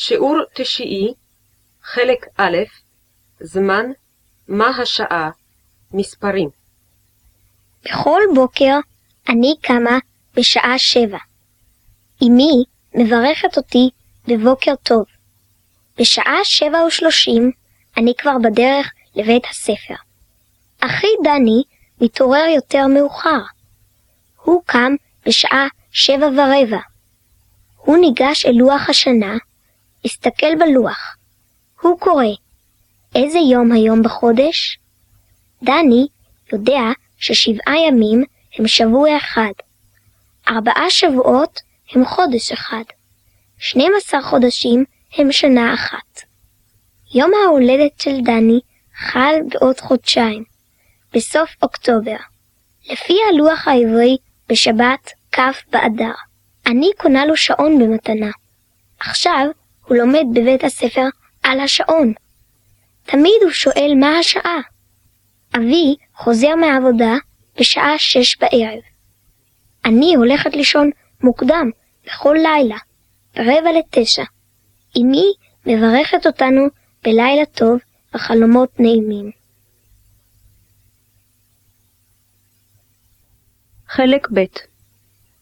שיעור תשיעי, חלק א', זמן, מה השעה, מספרים. בכל בוקר אני קמה בשעה שבע. אמי מברכת אותי בבוקר טוב. בשעה שבע ושלושים אני כבר בדרך לבית הספר. אחי דני מתעורר יותר מאוחר. הוא קם בשעה שבע ורבע. הוא ניגש אל לוח השנה, הסתכל בלוח. הוא קורא, איזה יום היום בחודש? דני יודע ששבעה ימים הם שבוע אחד. ארבעה שבועות הם חודש אחד. 12 חודשים הם שנה אחת. יום ההולדת של דני חל בעוד חודשיים, בסוף אוקטובר. לפי הלוח העברי, בשבת כ' באדר. אני קונה לו שעון במתנה. עכשיו הוא לומד בבית הספר על השעון. תמיד הוא שואל מה השעה. אבי חוזר מהעבודה בשעה שש בערב. אני הולכת לישון מוקדם בכל לילה, ברבע לתשע. אמי מברכת אותנו בלילה טוב וחלומות נעימים. חלק ב'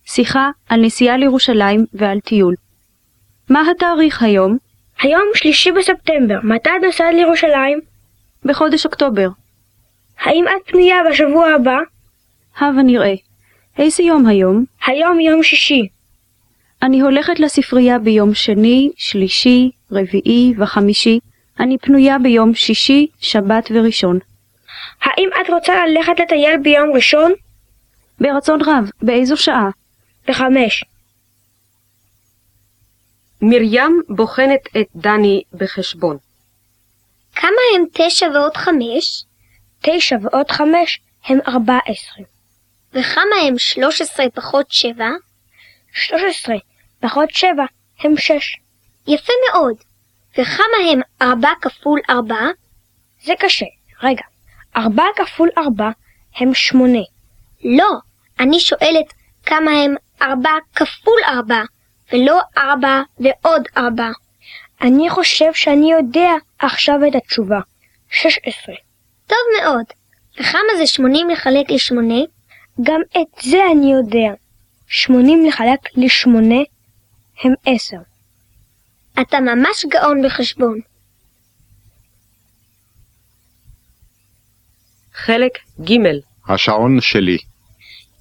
שיחה על נסיעה לירושלים ועל טיול. מה התאריך היום? היום שלישי בספטמבר, מתי את נוסעת לירושלים? בחודש אוקטובר. האם את פנויה בשבוע הבא? הבה נראה. איזה יום היום? היום יום שישי. אני הולכת לספרייה ביום שני, שלישי, רביעי וחמישי. אני פנויה ביום שישי, שבת וראשון. האם את רוצה ללכת לטייל ביום ראשון? ברצון רב, באיזו שעה? בחמש. מרים בוחנת את דני בחשבון. כמה הם תשע ועוד חמש? תשע ועוד חמש הם ארבע עשרה. וכמה הם שלוש עשרה פחות שבע? שלוש עשרה פחות שבע הם שש. יפה מאוד. וכמה הם ארבע כפול ארבע? זה קשה. רגע. ארבע כפול ארבע הם שמונה. לא, אני שואלת כמה הם ארבע כפול ארבע, ולא ארבע ועוד ארבע. אני חושב שאני יודע עכשיו את התשובה. שש עשרה. טוב מאוד. וכמה זה שמונים לחלק לשמונה? גם את זה אני יודע. שמונים לחלק לשמונה הם עשר. אתה ממש גאון בחשבון. חלק ג' השעון שלי.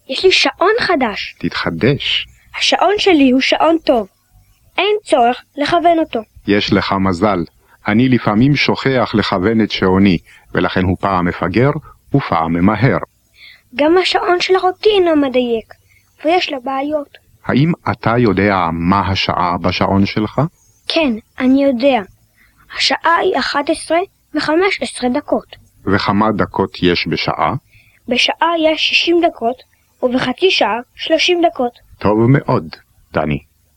יש לי שעון חדש. תתחדש. השעון שלי הוא שעון טוב. אין צורך לכוון אותו. יש לך מזל. אני לפעמים שוכח לכוון את שעוני, ולכן הוא פעם מפגר ופעם ממהר. גם השעון של אחותי אינו מדייק, ויש לה בעיות. האם אתה יודע מה השעה בשעון שלך? כן, אני יודע. השעה היא 11 ו-15 דקות. וכמה דקות יש בשעה? בשעה יש 60 דקות, ובחצי שעה 30 דקות. טוב מאוד, דני.